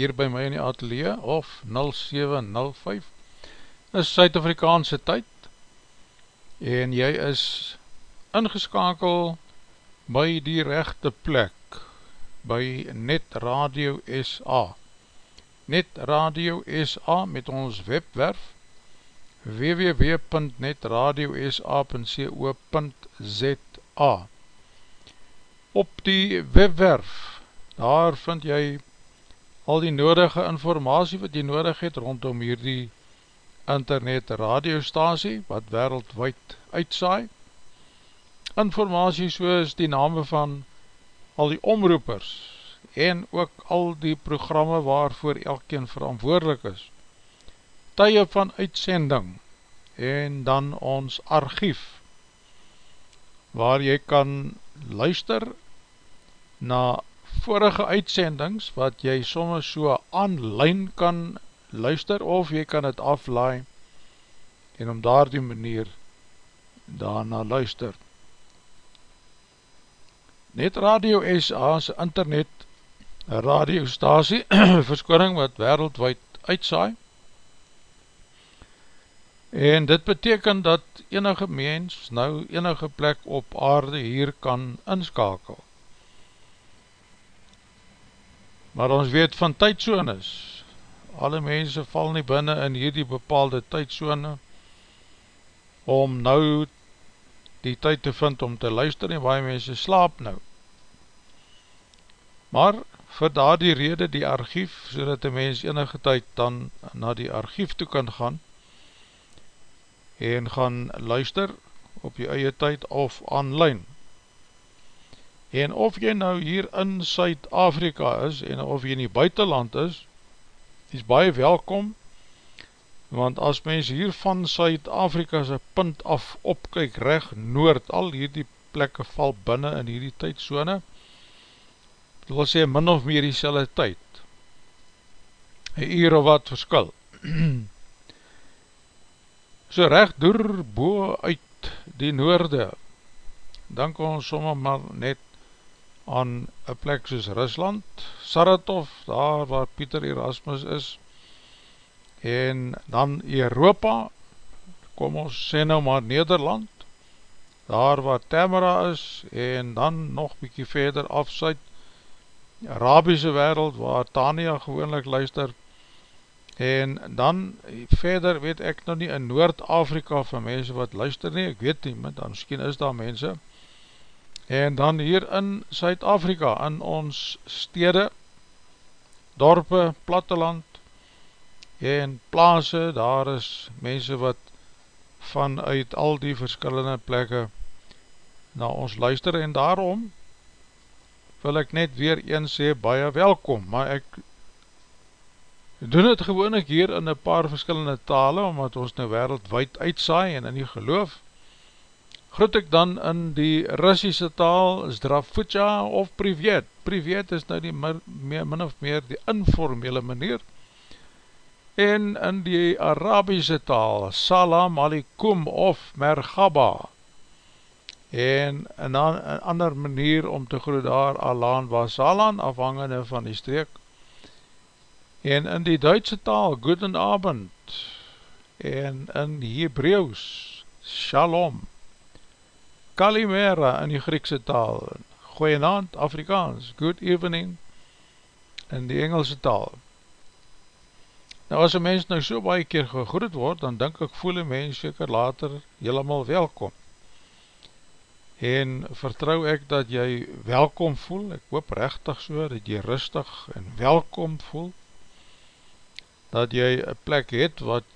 hier by my in die atelier of 0705 is Suid-Afrikaanse tyd en jy is ingeskakel by die rechte plek by Net Radio SA Net Radio SA met ons webwerf www.netradiosa.co.za Op die webwerf, daar vind jy al die nodige informatie wat jy nodig het rondom hierdie internet radiostasie wat wereldwijd uitsaai. Informatie soos die name van al die omroepers en ook al die programme waarvoor elkeen verantwoordelik is. Tye van uitsending en dan ons archief waar jy kan luister na vorige uitsendings wat jy soms so online kan luister of jy kan het aflaai en om daar die manier daarna luister. Net Radio SA is internet radiostasie verskoring wat wereldwijd uitsaai en dit beteken dat enige mens nou enige plek op aarde hier kan inskakel maar ons weet van tydsones, alle mense val nie binnen in hierdie bepaalde tydsoene, om nou die tyd te vind om te luister en waar mense slaap nou. Maar vir daar die rede die archief, so dat die mens enige tyd dan na die archief toe kan gaan, en gaan luister op die eie tyd of online. En of jy nou hier in Suid-Afrika is en of jy in die buitenland is, is baie welkom, want as mens hier van Suid-Afrika sy punt af opkyk recht noord, al hierdie plekke val binnen in hierdie tydzone, dit wil sê min of meer die selle tyd, een uur of wat verskil. so recht door boe uit die noorde, dan kan ons sommer maar net aan een plek soos Rusland, Saratov, daar waar Pieter Erasmus is, en dan Europa, kom ons sê nou maar Nederland, daar waar Tamara is, en dan nog bykie verder afsuit, Arabiese wereld, waar Tania gewoonlik luister, en dan verder weet ek nou nie in Noord-Afrika van mense wat luister nie, ek weet nie, maar dan miskien is daar mense, En dan hier in Suid-Afrika, in ons stede, dorpe, platteland en plaase, daar is mense wat vanuit al die verskillende plekke na ons luister en daarom wil ek net weer een sê, baie welkom, maar ek doen het gewoon ek hier in een paar verskillende tale, omdat ons nou wereldwijd uitsaai en in die geloof, groet ek dan in die Russische taal Zdrafutja of Privet. Privet is nou die meer, min of meer die informele manier. En in die Arabische taal Salam Alikum of Mergaba. En in een ander manier om te groet daar Alaan Wasalan afhangende van die streek. En in die Duitse taal Guten Abend. En in Hebreeuws Shalom. Kalimera in die Griekse taal, Goeienavond, Afrikaans, Good Evening in die Engelse taal. Nou as een mens nou so baie keer gegroet word, dan denk ek voel een mens seker later helemaal welkom. En vertrou ek dat jy welkom voel, ek hoop rechtig so, dat jy rustig en welkom voel, dat jy een plek het wat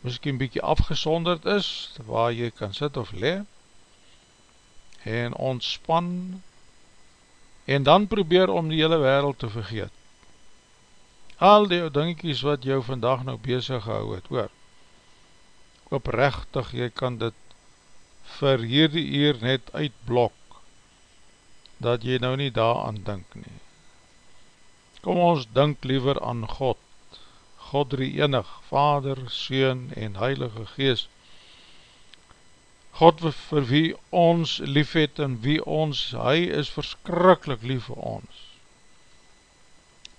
miskien bykie afgesonderd is, waar jy kan sit of le, en ontspan, en dan probeer om die hele wereld te vergeet. Al die dingetjies wat jou vandag nou bezig gehou het, hoor, oprechtig, jy kan dit vir hierdie uur net uitblok, dat jy nou nie daar aan dink nie. Kom ons dink liever aan God, God drie enig, Vader, Seun en Heilige Gees. God vir wie ons lief het en wie ons, hy is verskrikkelijk lief vir ons.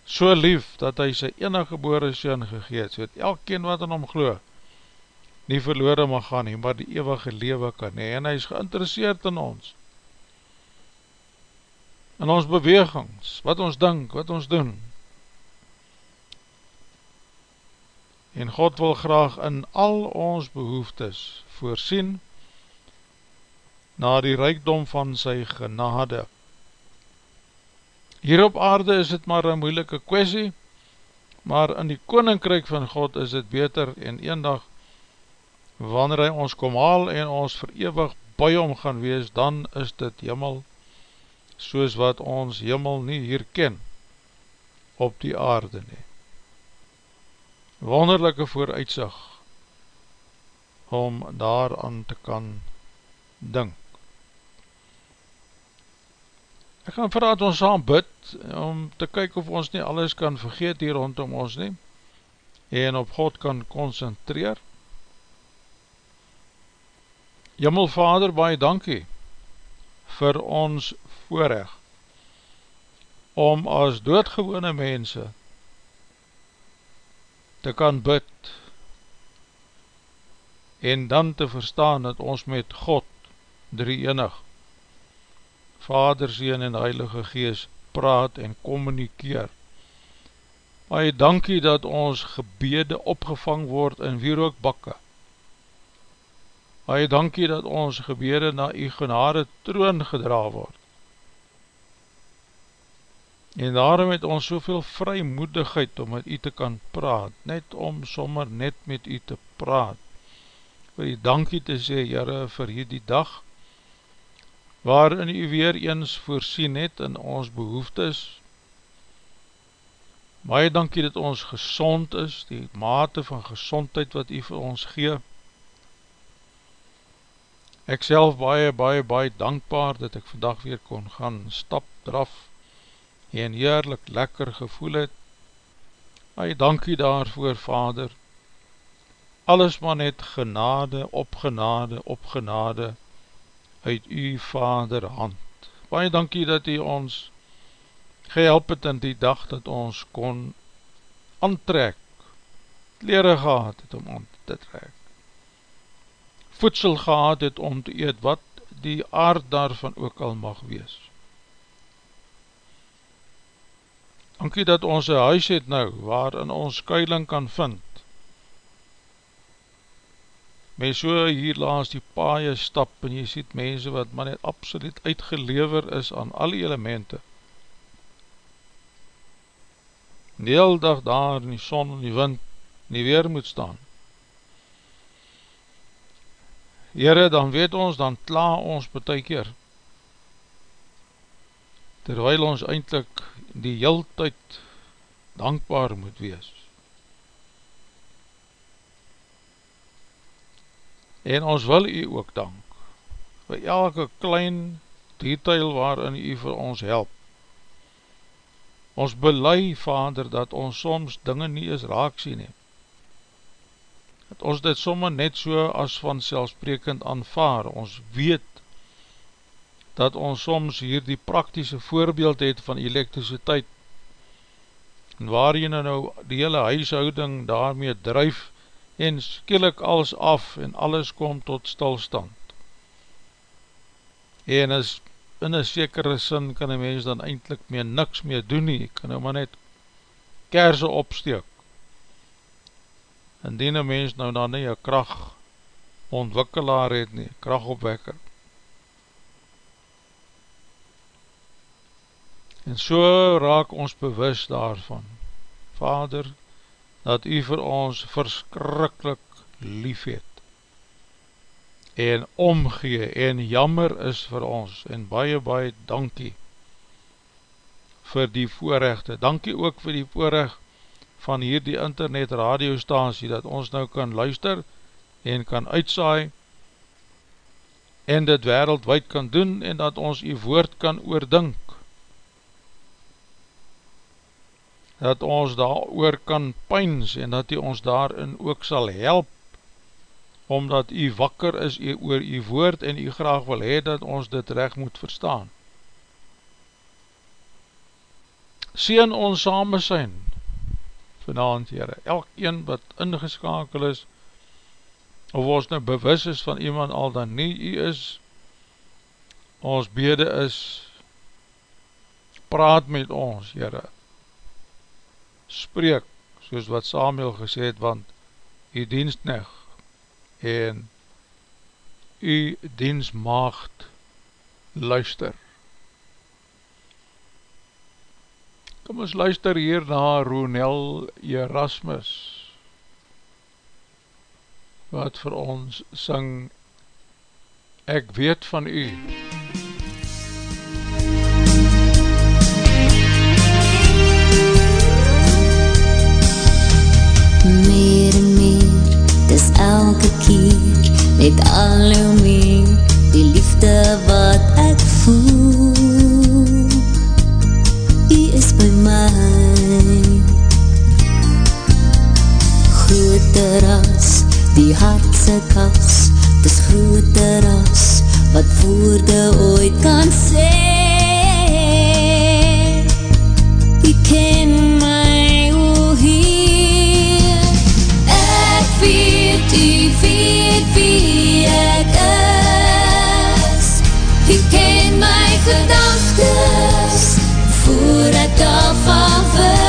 So lief dat hy sy enige geboore Seun gegeet, so het elkeen wat in hom glo, nie verloore mag gaan nie, maar die eeuwige lewe kan nie, en hy is geïnteresseerd in ons. In ons bewegings, wat ons dink, wat ons doen, en God wil graag in al ons behoeftes voorsien na die rijkdom van sy genade Hier op aarde is het maar een moeilike kwestie, maar in die koninkryk van God is het beter en een dag, wanneer hy ons kom haal en ons verewig by hom gaan wees, dan is dit jimmel, soos wat ons jimmel nie hier ken, op die aarde nie. Wonderlijke vooruitsig, om daaraan te kan dink. Ek gaan dat ons saam bid, om te kyk of ons nie alles kan vergeet hier rondom ons nie, en op God kan concentreer. Jimmel Vader, baie dankie vir ons voorrecht, om as doodgewone mense te kan bid, en dan te verstaan dat ons met God drie enig Vader, Seen en Heilige Gees praat en communikeer. Baie dankie dat ons gebede opgevang word in wierookbakke. Baie dankie dat ons gebede na u genade troon gedra word. En daarom het ons soveel vrymoedigheid om met u te kan praat, net om sommer net met u te praat. Wil u dankie te sê, Heere, vir hierdie dag, waarin u weer eens voorsien het in ons behoeftes. Baie dankie dat ons gezond is, die mate van gezondheid wat u vir ons gee. Ek self baie, baie, baie dankbaar dat ek vandag weer kon gaan stap, draf en heerlik lekker gevoel het. Baie dankie daarvoor, Vader. Alles maar net genade, op genade, op genade, uit u vader hand. Baie dankie dat u ons gehelp het in die dag dat ons kon aantrek, leren gehad het om aan te trek, voedsel gehad het om te eet, wat die aard daarvan ook al mag wees. Dankie dat ons een huis het nou, waarin ons skuiling kan vind, met so hier laas die paaie stap en jy siet mense wat man net absoluut uitgelever is aan al die elemente. Die hele dag daar in die son en die wind nie weer moet staan. Heren, dan weet ons, dan kla ons betek keer. Terwijl ons eindelijk die heel tyd dankbaar moet wees. en ons wil u ook dank vir elke klein detail waarin u vir ons help. Ons belei, Vader, dat ons soms dinge nie is raak sien he. Dat ons dit somme net so as van selfsprekend aanvaar. Ons weet dat ons soms hier die praktische voorbeeld het van elektriciteit en waar jy nou die hele huishouding daarmee drijf en skielik alles af en alles kom tot stilstand. En as in een sekere sin kan een mens dan eindelijk meer niks meer doen nie, kan nou maar net kerse opsteek. Indien een mens nou dan nie een kracht ontwikkelaar het nie, krachtopwekker. En so raak ons bewus daarvan, Vader, dat u vir ons verskrikkelijk lief het en omgee en jammer is vir ons. En baie baie dankie vir die voorrechte, dankie ook vir die voorrecht van hier die internet radiostasie dat ons nou kan luister en kan uitsaai en dit wereldwijd kan doen en dat ons die woord kan oordink dat ons daar oor kan pyns en dat hy ons daarin ook sal help, omdat hy wakker is oor hy woord en hy graag wil hee dat ons dit recht moet verstaan. Seen ons samen zijn, vanavond heren, elk een wat ingeskakel is, of ons nou bewus is van iemand al dan nie hy is, ons bede is, praat met ons, heren, spreek, soos wat Samuel gesê het, want u dienstnig en u diensmaagd luister. Kom ons luister hier na Ronel Erasmus, wat vir ons syng, Ek weet van u. MUZIEK elke keer Met al jou meer Die liefde wat ek voel. U is by my. Groter as die hartse kas Dis groter as wat woorde ooit kan sê. 放飞。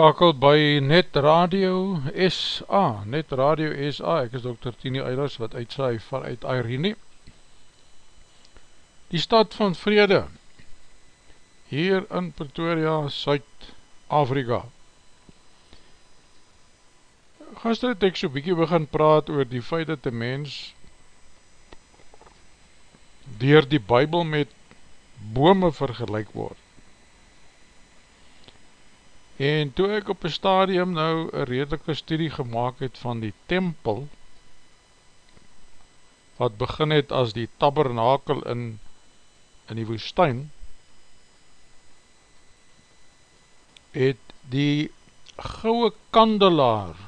Ingeskakeld by Net Radio SA, Net Radio SA, ek is Dr. Tini Eilers wat uitsaai vanuit Irene. Die stad van vrede, hier in Pretoria, Suid-Afrika. Gister het ek so bykie begin praat oor die feit dat die mens dier die bybel met bome vergelijk word. En toe ek op een stadium nou een redelike studie gemaakt het van die tempel, wat begin het as die tabernakel in, in die woestijn, het die gouwe kandelaar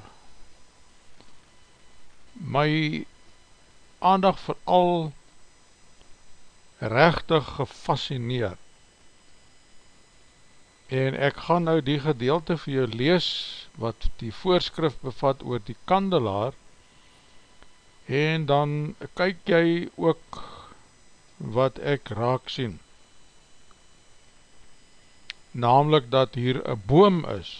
my aandag vooral rechtig gefascineerd en ek gaan nou die gedeelte vir jou lees wat die voorskrif bevat oor die kandelaar. En dan kyk jy ook wat ek raak sien. Namelijk dat hier een boom is.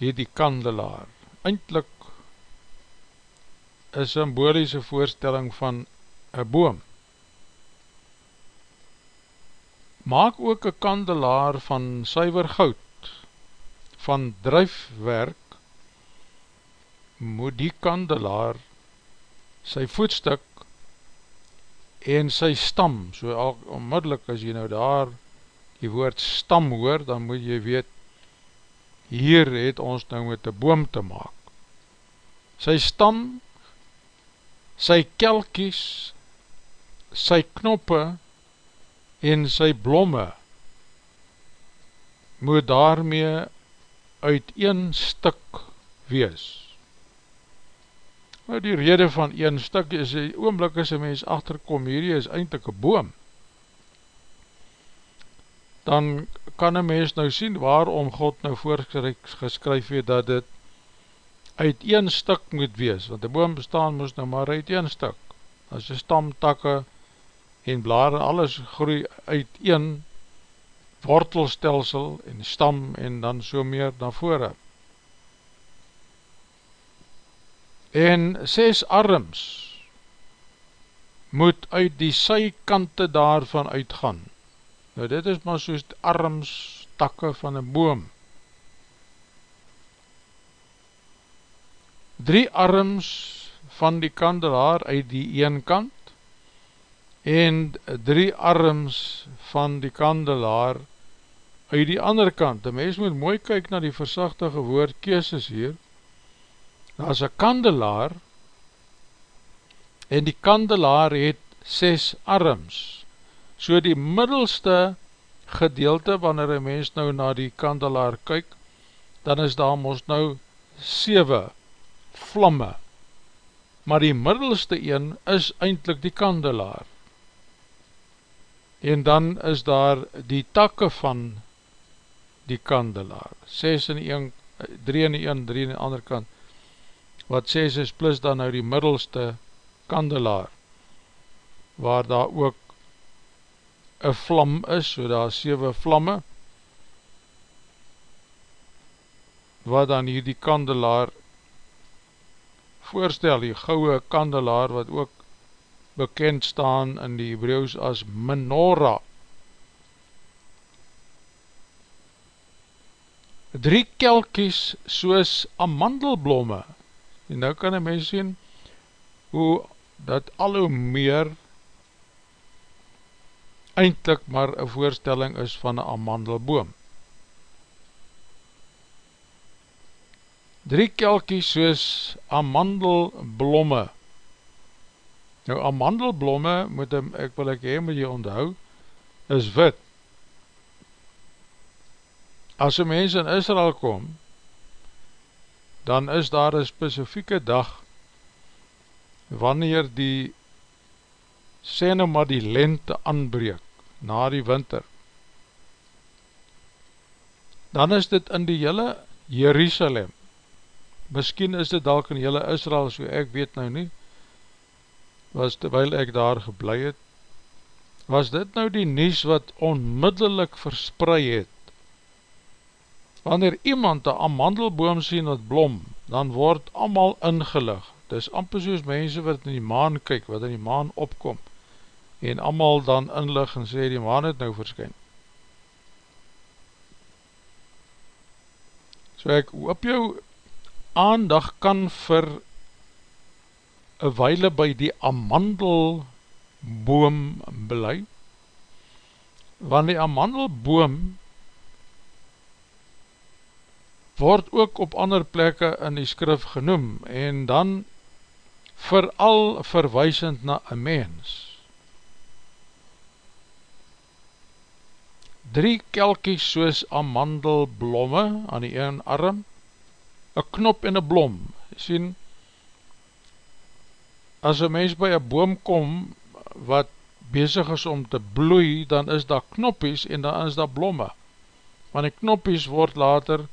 Hier die kandelaar. Eindelijk een symboliese voorstelling van een boom maak ook een kandelaar van suiver goud, van drijfwerk, moet die kandelaar sy voetstuk en sy stam, so al onmiddellik as jy nou daar die woord stam hoor, dan moet jy weet, hier het ons nou met die boom te maak. Sy stam, sy kelkies, sy knoppe, en sy blomme moet daarmee uit een stuk wees. Nou die rede van een stuk is, die oomblik is een mens achterkom, hierdie is eindelijk een boom. Dan kan een mens nou sien waarom God nou voorgeskryf het dat dit uit een stuk moet wees, want die boom bestaan moest nou maar uit een stuk. As die stamtakke en blare, alles groei uit een wortelstelsel en stam en dan so meer na vore. En ses arms moet uit die sykante daarvan uitgaan. Nou dit is maar soos arms takke van een boom. Drie arms van die kandelaar uit die een kant en drie arms van die kandelaar uit die ander kant. Die mens moet mooi kyk na die versachtige woord keeses hier. Daar is een kandelaar en die kandelaar het ses arms. So die middelste gedeelte, wanneer een mens nou na die kandelaar kyk, dan is daar ons nou 7 vlamme. Maar die middelste een is eindelijk die kandelaar en dan is daar die takke van die kandelaar, 6 in die 1, 3 in die 1, 3 in die ander kant, wat 6 is plus dan nou die middelste kandelaar, waar daar ook een vlam is, so daar 7 vlamme, wat dan hier die kandelaar voorstel, die gouwe kandelaar, wat ook bekend staan in die Hebreeuws as menorah. Drie kelkies soos amandelblomme. En nou kan een mens sien hoe dat al hoe meer eindelijk maar een voorstelling is van een amandelboom. Drie kelkies soos amandelblomme Nou, amandelblomme, moet hem, ek wil ek hee, moet jy onthou, is wit. As een mens in Israel kom, dan is daar een specifieke dag, wanneer die, sê nou maar die lente aanbreek, na die winter, dan is dit in die hele Jerusalem, miskien is dit dalk in die hele Israel, so ek weet nou nie, was terwijl ek daar geblei het, was dit nou die nies wat onmiddellik versprei het. Wanneer iemand een amandelboom sien wat blom, dan word allemaal ingelig. Dit is amper soos mense wat in die maan kyk, wat in die maan opkom, en allemaal dan inlig en sê die maan het nou verskyn. So ek hoop jou aandag kan vir een weile by die amandelboom belei, want die amandelboom word ook op ander plekke in die skrif genoem, en dan vooral verwijsend na een mens. Drie kelkies soos amandelblomme aan die een arm, een knop en een blom, sien, as een mens by een boom kom wat bezig is om te bloei, dan is daar knoppies en dan is daar blomme. Want die knoppies word later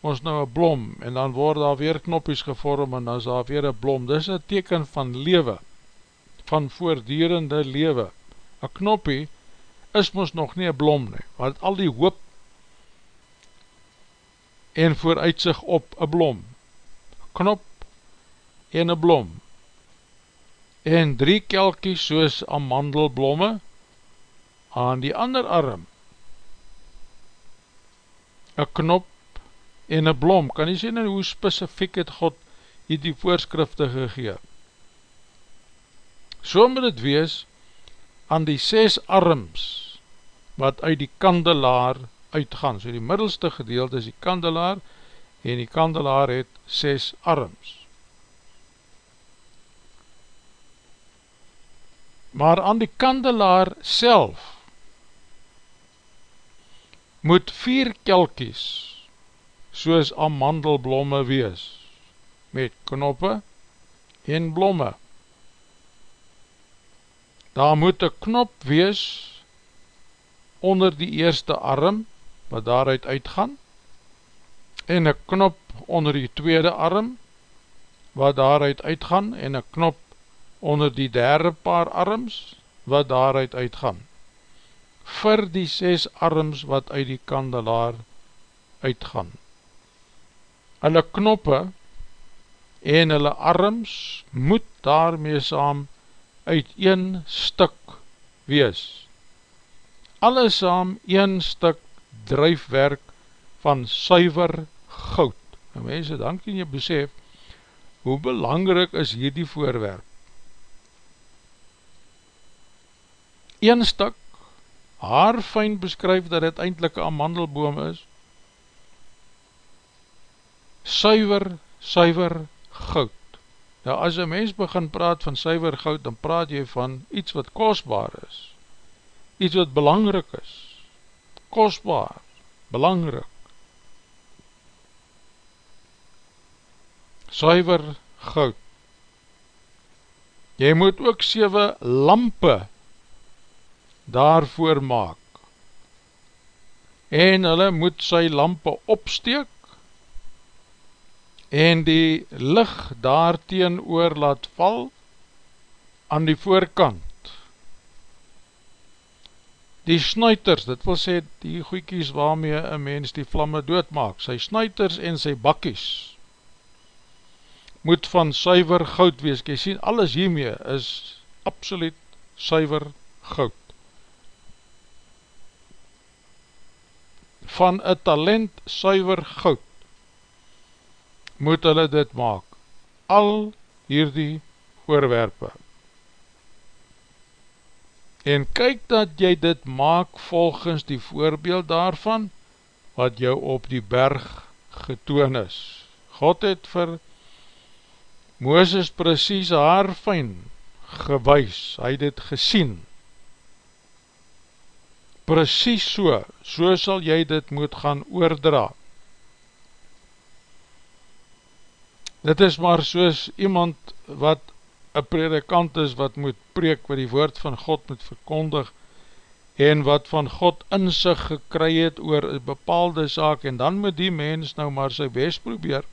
ons nou een blom en dan word daar weer knoppies gevorm en dan is daar weer een blom. Dit is een teken van lewe, van voordierende lewe. Een knoppie is ons nog nie een blom nie, want al die hoop en vooruitzicht op een blom. Knop en een blom en drie kelkies soos amandelblomme aan die ander arm. Een knop en een blom, kan jy sê nou hoe specifiek het God hier die voorskrifte gegee. So moet het wees aan die ses arms wat uit die kandelaar uitgaan. So die middelste gedeelte is die kandelaar en die kandelaar het ses arms. Maar aan die kandelaar self moet vier kelkies soos amandelblomme wees met knoppe en blomme. Daar moet een knop wees onder die eerste arm wat daaruit uitgaan en een knop onder die tweede arm wat daaruit uitgaan en een knop onder die derde paar arms wat daaruit uitgaan. Vir die ses arms wat uit die kandelaar uitgaan. Hulle knoppe en hulle arms moet daarmee saam uit een stuk wees. Alle saam een stuk drijfwerk van suiver goud. En mense, dan kan jy besef hoe belangrijk is hierdie voorwerp een stuk haar fijn beskryf dat het eindelijk een amandelboom is suiver, suiver goud. Nou as een mens begin praat van suiver goud dan praat jy van iets wat kostbaar is iets wat belangrijk is kostbaar, belangrijk suiver goud. Jy moet ook 7 lampe daarvoor maak. En hulle moet sy lampe opsteek en die licht daarteen oor laat val aan die voorkant. Die snuiters, dit wil sê die goeikies waarmee een mens die vlamme doodmaak, sy snuiters en sy bakkies moet van suiver goud wees, jy sien alles hiermee is absoluut suiver goud van een talent suiver goud moet hulle dit maak. Al hierdie voorwerpe. En kyk dat jy dit maak volgens die voorbeeld daarvan wat jou op die berg getoon is. God het vir Mooses precies haar fijn gewys, hy het het gesien precies so, so sal jy dit moet gaan oordra. Dit is maar soos iemand wat een predikant is wat moet preek, wat die woord van God moet verkondig, en wat van God in sig gekry het oor een bepaalde zaak, en dan moet die mens nou maar sy best probeer,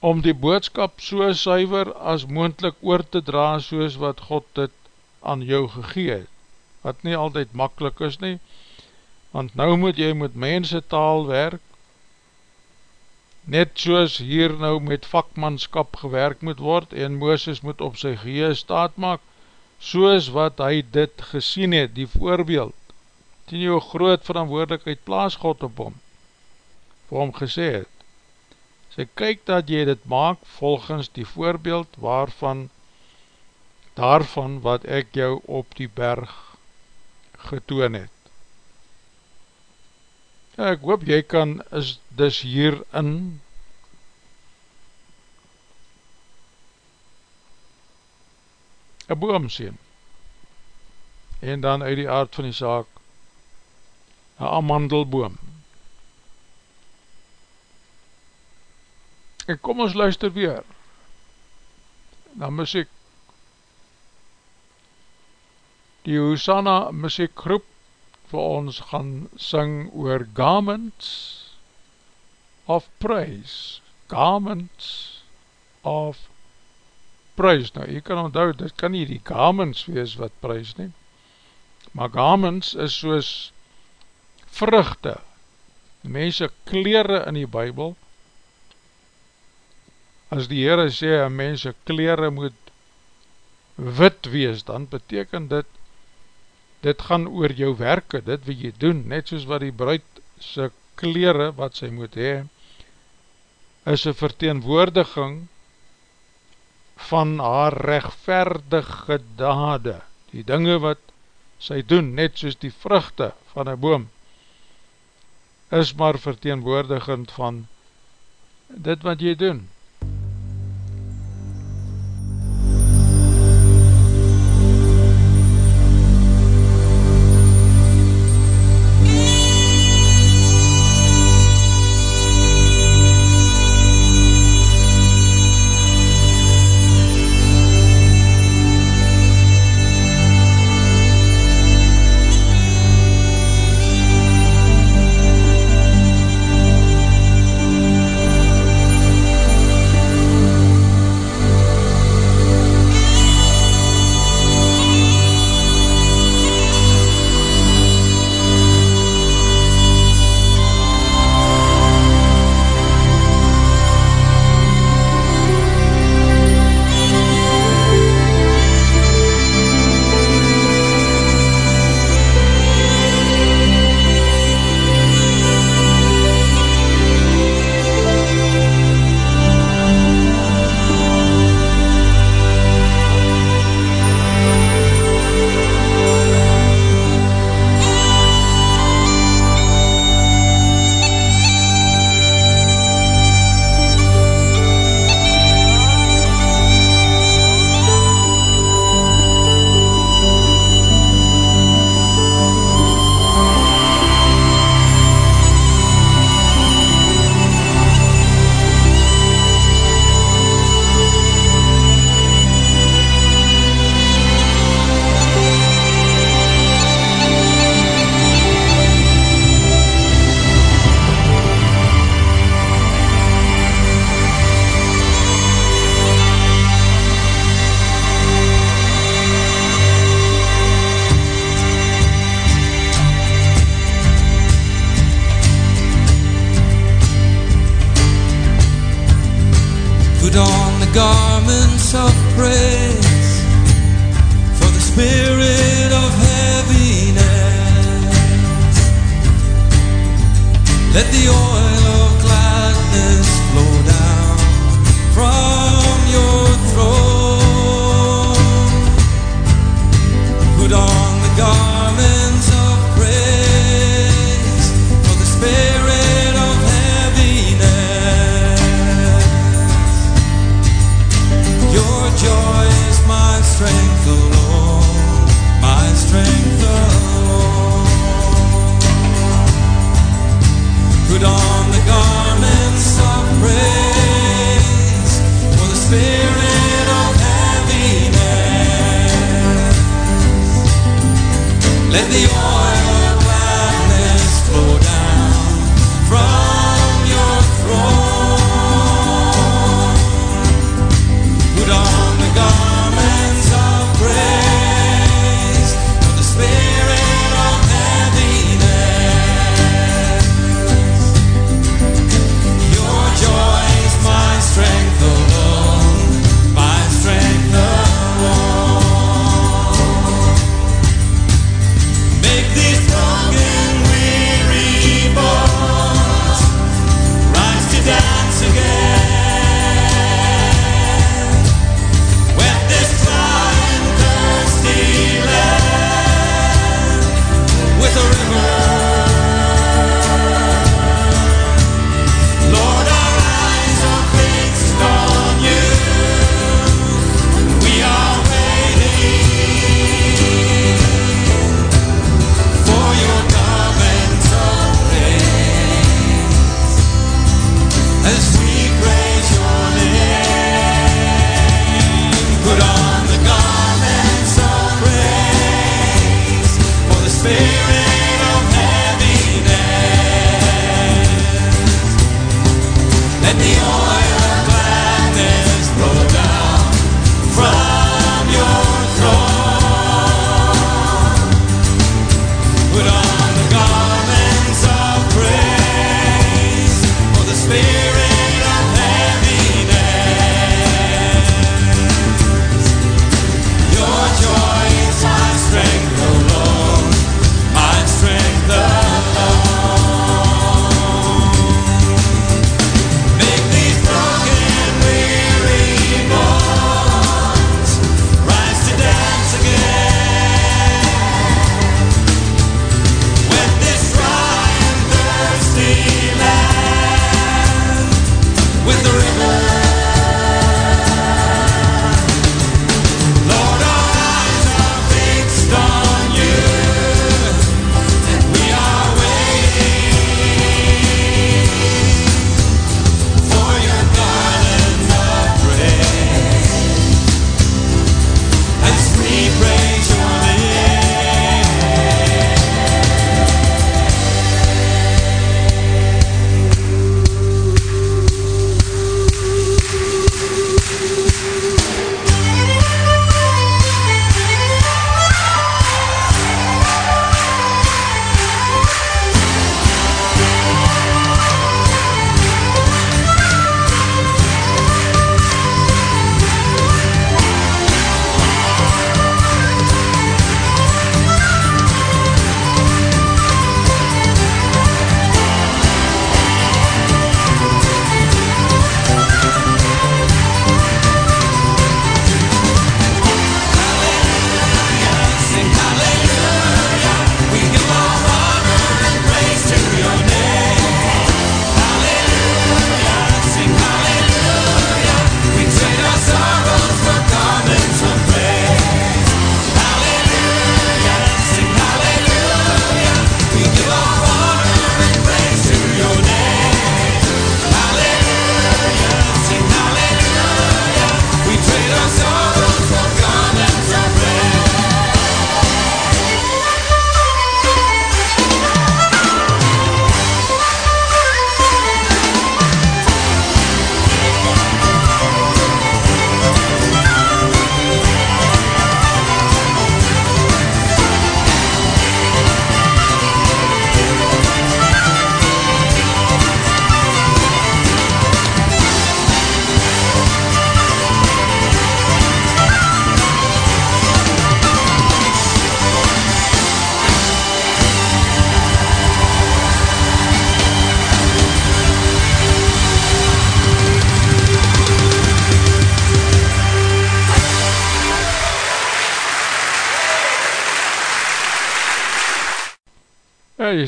om die boodskap so suiver as moendlik oor te dra, soos wat God dit aan jou gegee het, wat nie altyd makkelijk is nie, want nou moet jy met mense taal werk, net soos hier nou met vakmanskap gewerk moet word, en Mooses moet op sy gehees staat maak, soos wat hy dit gesien het, die voorbeeld, die jou groot verantwoordelikheid plaas God op hom, vir hom gesê het, sy kyk dat jy dit maak volgens die voorbeeld waarvan, daarvan wat ek jou op die berg getoon het. Ja, ek hoop jy kan is dus hierin een boom sien. En dan uit die aard van die saak een amandelboom. En kom ons luister weer. Na muziek die Hosanna muziekgroep vir ons gaan sing oor garments of praise. Garments of praise. Nou, jy kan onthou, dit kan nie die garments wees wat praise nie maar garments is soos vruchte mense kleren in die bybel. As die Heere sê, mense kleren moet wit wees, dan beteken dit, dit gaan oor jou werke, dit wat jy doen, net soos wat die bruid sy kleren, wat sy moet hee, is een verteenwoordiging van haar rechtverdige dade, die dinge wat sy doen, net soos die vruchte van een boom, is maar verteenwoordigend van dit wat jy doen.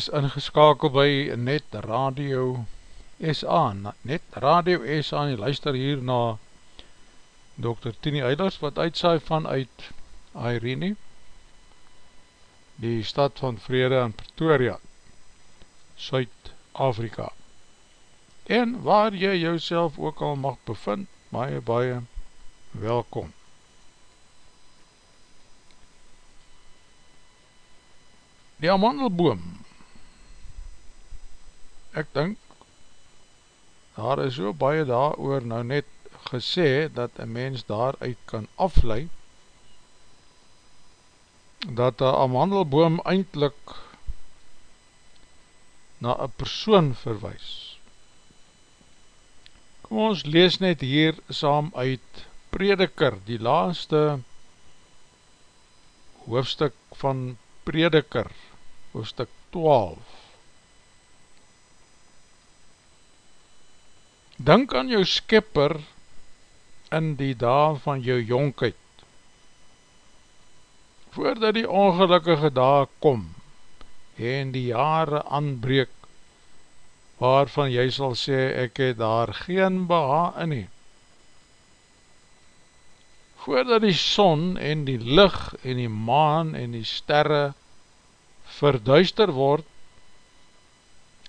Is ingeskakel by Net Radio SA, Net Radio SA, en luister hier na Dr. Tini Eilers, wat uitsaai vanuit Irene, die stad van Vrede in Pretoria, Suid-Afrika. En waar jy jouself ook al mag bevind, baie, baie welkom. Die amandelboom Ek dink Daar is so baie daar oor nou net gesê Dat een mens daaruit kan aflei Dat een amandelboom eindelijk Na een persoon verwijs Kom ons lees net hier saam uit Prediker, die laaste hoofstuk van Prediker, hoofstuk 12. Dink aan jou skepper in die dag van jou jonkheid, voordat die ongelukkige dag kom en die jare aanbreek, waarvan jy sal sê, ek het daar geen beha in nie. Voordat die son en die lig en die maan en die sterre verduister word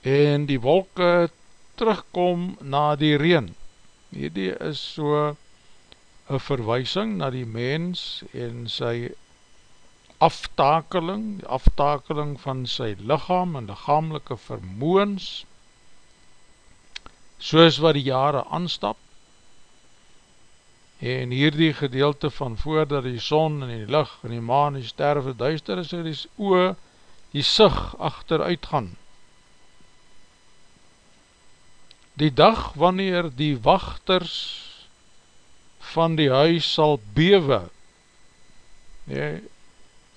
en die wolke terugkom na die reen. Hierdie is so een verwysing na die mens en sy aftakeling, die aftakeling van sy lichaam en lichamelike vermoens, soos wat die jare aanstap, en hierdie gedeelte van voordat die son en die licht en die maan en die sterwe duister is, is oe die sig achteruit gaan. Die dag wanneer die wachters van die huis sal bewe, jy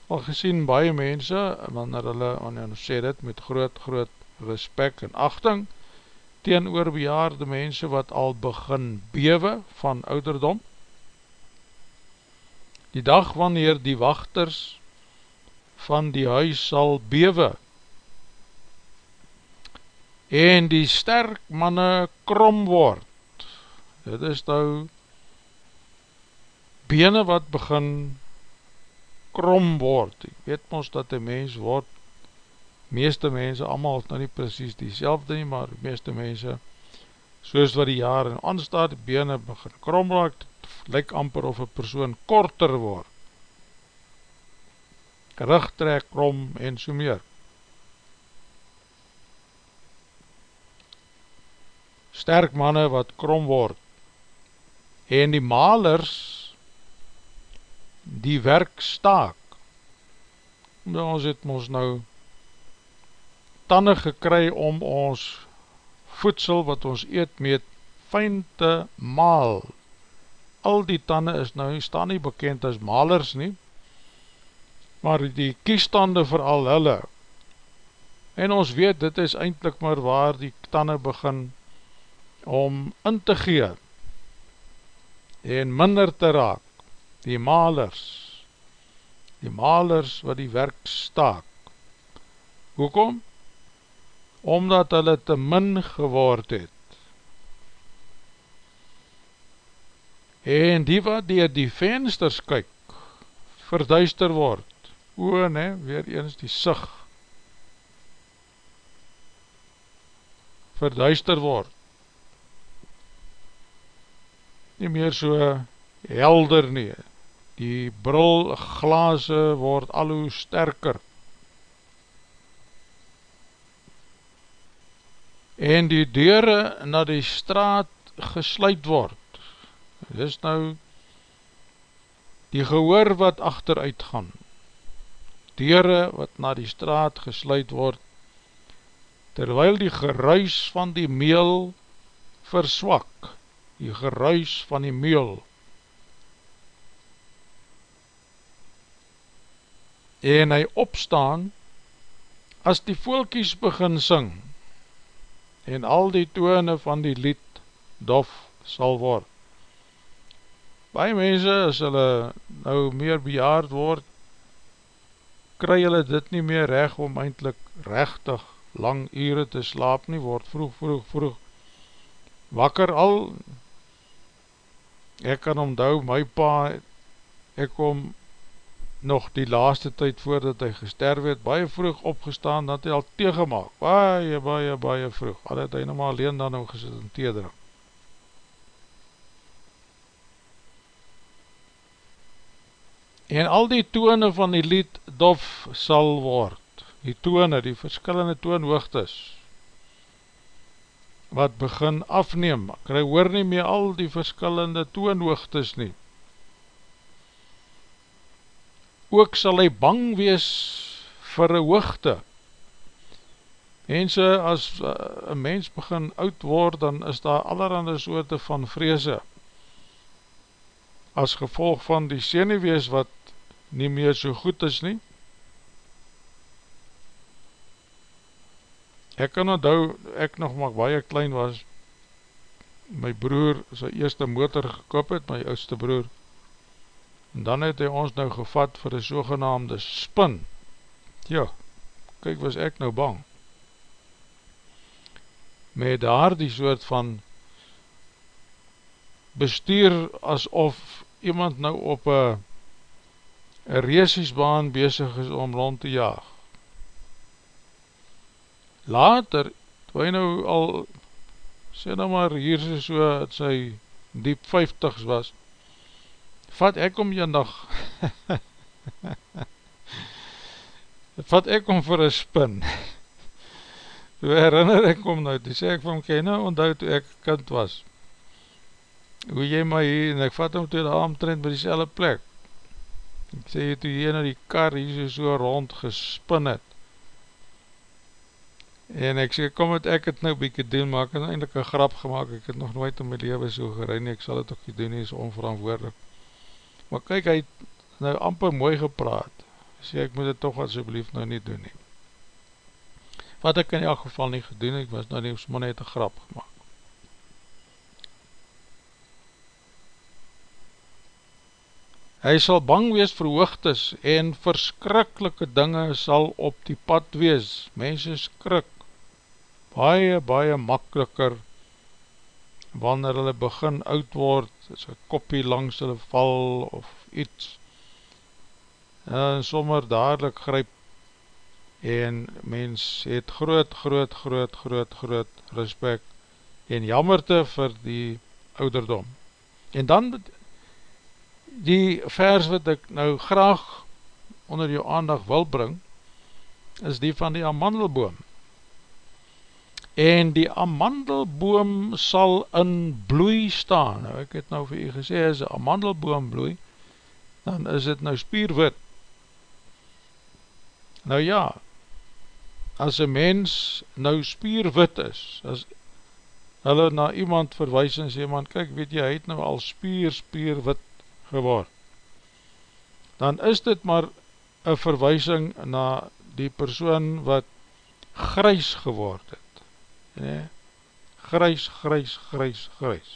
al gesien baie mense, wanneer hulle, wanneer hulle sê dit met groot, groot respect en achting, teen oor bejaarde mense wat al begin bewe van ouderdom, die dag wanneer die wachters van die huis sal bewe en die sterk manne krom word dit is nou bene wat begin krom word ek weet ons dat die mens word meeste mense, allemaal nou nie precies die selfde nie, maar meeste mense soos wat die jaren aanstaat, die bene begin krom word lyk amper of een persoon korter word. Rug trek, krom en so meer. Sterk manne wat krom word. En die malers die werk staak. Omdat ons het ons nou tanden gekry om ons voedsel wat ons eet met fijn te maal al die tanden is nou, staan nie bekend as malers nie, maar die kiestande vir al hulle, en ons weet, dit is eindelijk maar waar die tanden begin om in te gee, en minder te raak, die malers, die malers wat die werk staak. Hoekom? Omdat hulle te min geword het, en die wat dier die vensters kyk, verduister word, o ne, weer eens die sig, verduister word, nie meer so helder nie, die brilglase word al hoe sterker, en die deure na die straat gesluit word, Dit is nou die gehoor wat achteruit gaan, deure wat na die straat gesluit word, terwyl die geruis van die meel verswak, die geruis van die meel, en hy opstaan, as die voelkies begin sing, en al die toone van die lied dof sal word. Baie mense, as hulle nou meer bejaard word, kry hulle dit nie meer reg om eindelijk rechtig lang ure te slaap nie, word vroeg, vroeg, vroeg wakker al. Ek kan omdou, my pa, ek kom nog die laaste tyd voordat hy gesterwe het, baie vroeg opgestaan, dat hy al tegemaak, baie, baie, baie vroeg, al het hy nou maar alleen dan nou gesit in teedruk. en al die tone van die lied dof sal word, die tone, die verskillende toonhoogtes, wat begin afneem, kry hoor nie meer al die verskillende toonhoogtes nie. Ook sal hy bang wees vir een hoogte. Mense, as uh, een mens begin oud word, dan is daar allerhande soorte van vrese, as gevolg van die senewees wat nie meer so goed is nie. Ek kan onthou, ek nog maar baie klein was, my broer sy eerste motor gekop het, my oudste broer, en dan het hy ons nou gevat vir die sogenaamde spin. Ja, kyk was ek nou bang. Met daar die soort van bestuur asof iemand nou op een reesiesbaan bezig is om rond te jaag. Later, toe hy nou al sê nou maar hier is so het sy diep 50s was, vat ek om jy dag, vat ek om vir een spin, toe herinner ek om nou, toe sê ek vir hom, ken nou onthou toe ek kind was, hoe jy my hier, en ek vat hom toe daar omtrend by die plek, ek sê jy toe jy na die kar hier so rond gespin het, en ek sê, kom het ek het nou bykie doen, maar ek het nou eindelijk een grap gemaakt, ek het nog nooit in my leven so gerein, ek sal het ook nie doen, nie is onverantwoordelik, maar kyk, hy het nou amper mooi gepraat, sê ek moet het toch asjeblief nou nie doen nie, wat ek in elk geval nie gedoen, ek was nou nie, maar net een grap gemaakt, Hy sal bang wees vir hoogtes en verskrikkelike dinge sal op die pad wees. Mense skrik baie, baie makkeliker wanneer hulle begin oud word, as een koppie langs hulle val of iets, en sommer dadelijk gryp, en mens het groot, groot, groot, groot, groot respect, en jammerte vir die ouderdom. En dan, die vers wat ek nou graag onder jou aandag wil bring, is die van die amandelboom en die amandelboom sal in bloei staan. Nou, ek het nou vir u gesê, as die amandelboom bloei, dan is het nou spierwit. Nou ja, as een mens nou spierwit is, as hulle na iemand verwijs en sê, man, kyk, weet jy, hy het nou al spier, spierwit geword, dan is dit maar een verwijsing na die persoon wat grys geword het nee, grys, grys, grys, grys.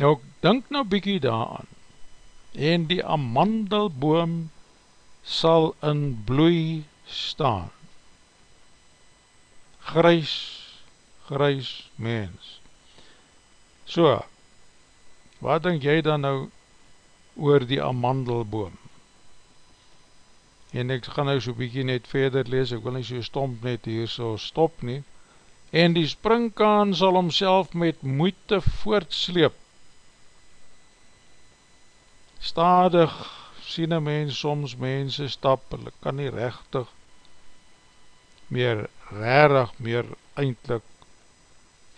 Nou, denk nou bykie daaraan, en die amandelboom sal in bloei staan. Grys, grys mens. So, wat denk jy dan nou oor die amandelboom? En ek gaan nou so bykie net verder lees, ek wil nie so stomp net hier so stop nie, en die springkaan sal homself met moeite voortsleep, stadig sien een mens soms mense stap, hulle kan nie rechtig meer rarig, meer eindelijk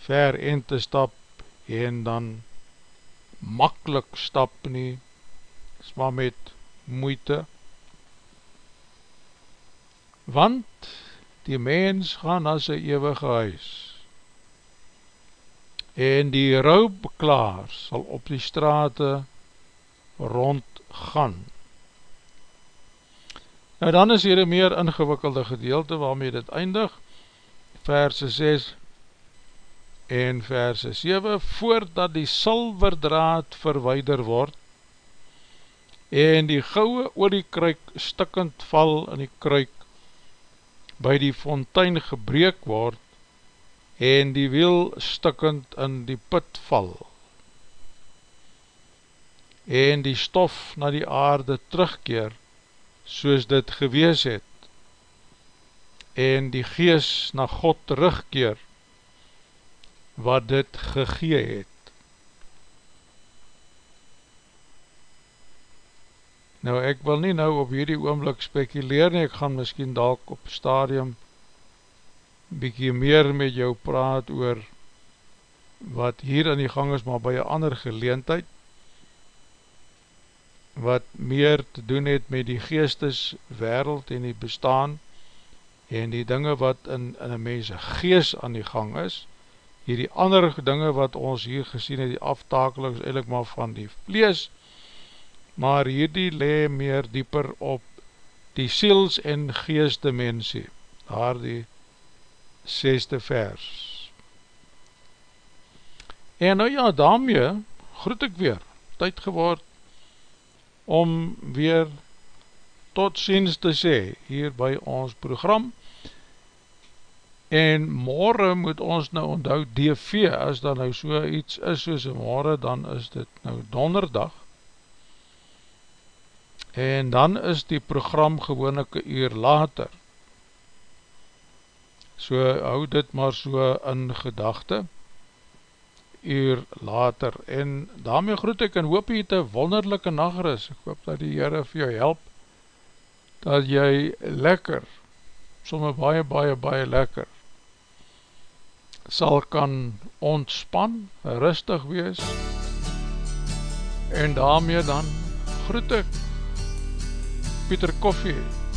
ver in te stap, en dan makkelijk stap nie, is maar met moeite, want die mens gaan na sy eeuwige huis. En die rouwbeklaar sal op die strate rondgaan. Nou dan is hier een meer ingewikkelde gedeelte waarmee dit eindig, verse 6 en verse 7, voordat die silverdraad verweider word en die gouwe oliekruik stikkend val in die kruik by die fontein gebreek word en die wiel stikkend in die put val. En die stof na die aarde terugkeer soos dit gewees het. En die gees na God terugkeer wat dit gegee het Nou ek wil nie nou op hierdie oomblik spekuleer nie, ek gaan miskien dalk op stadium bykie meer met jou praat oor wat hier aan die gang is, maar by een ander geleentheid, wat meer te doen het met die geesteswereld en die bestaan en die dinge wat in, in een mens geest aan die gang is, hier die ander dinge wat ons hier gesien het, die aftakeling is eindelijk maar van die vlees, maar hierdie le meer dieper op die siels en geest dimensie, daar die seste vers. En nou ja, daarmee groet ek weer, tyd geword om weer tot ziens te sê hier by ons program. En morgen moet ons nou onthou DV, as daar nou so iets is soos morgen, dan is dit nou donderdag en dan is die program gewoon ek uur later. So hou dit maar so in gedachte. Uur later. En daarmee groet ek en hoop jy het een wonderlijke nageris ek hoop dat die Heere vir jou help dat jy lekker somme baie baie baie lekker sal kan ontspan rustig wees. En daarmee dan groet ek Pieter Koffie